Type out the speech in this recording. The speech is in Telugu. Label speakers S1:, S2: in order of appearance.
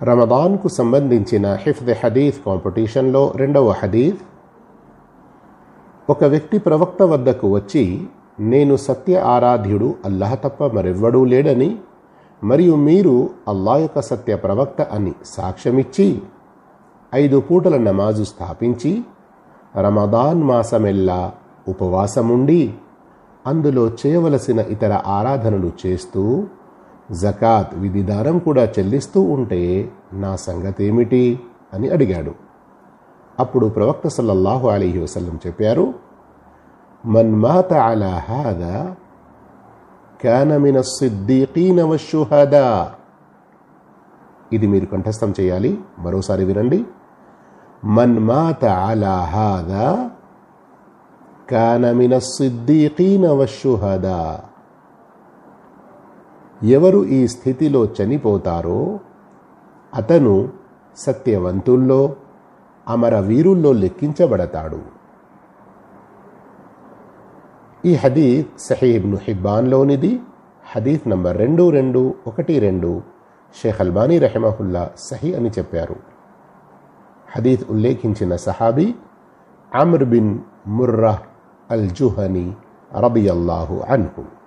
S1: రమదాన్కు సంబంధించిన హిఫ్ద్ హదీఫ్ కాంపిటీషన్లో రెండవ హదీఫ్ ఒక వ్యక్తి ప్రవక్త వద్దకు వచ్చి నేను సత్య ఆరాధ్యుడు అల్లాహ్ తప్ప మరెవ్వడూ లేడని మరియు మీరు అల్లా యొక్క సత్య ప్రవక్త అని సాక్ష్యమిచ్చి ఐదు పూటల నమాజు స్థాపించి రమదాన్ మాసమెల్లా ఉపవాసముండి అందులో చేయవలసిన ఇతర ఆరాధనలు చేస్తూ జకాత్ విధిదారం కూడా చెల్లిస్తూ ఉంటే నా సంగతేమిటి అని అడిగాడు. అప్పుడు ప్రవక్త సల్లల్లాహు అలీహి వసల్లం చెప్పారు మన్ మాత అలా హాదా కానమిన సిద్దీకీన వశుహదా. ఇది మీరు కంఠస్థం చేయాలి మరోసారి వినండి. మన్ మాత అలా హాదా కానమిన సిద్దీకీన వశుహదా. ఎవరు ఈ స్థితిలో చనిపోతారో అతను సత్యవంతుల్లో అమర వీరుల్లో లెక్కించబడతాడు. ఈ హదీఫ్ సహీబ్ను హిబ్బాన్లోనిది. హదీఫ్ నంబర్ రెండు రెండు ఒకటి రెండు. షేఖ్ అల్బానీ రెహమహుల్లా సహీ అని చెప్పారు. హదీఫ్ ఉల్లేఖించిన సహాబీ Amr bin Murra al Juhani రబియల్లాహు అన్హు.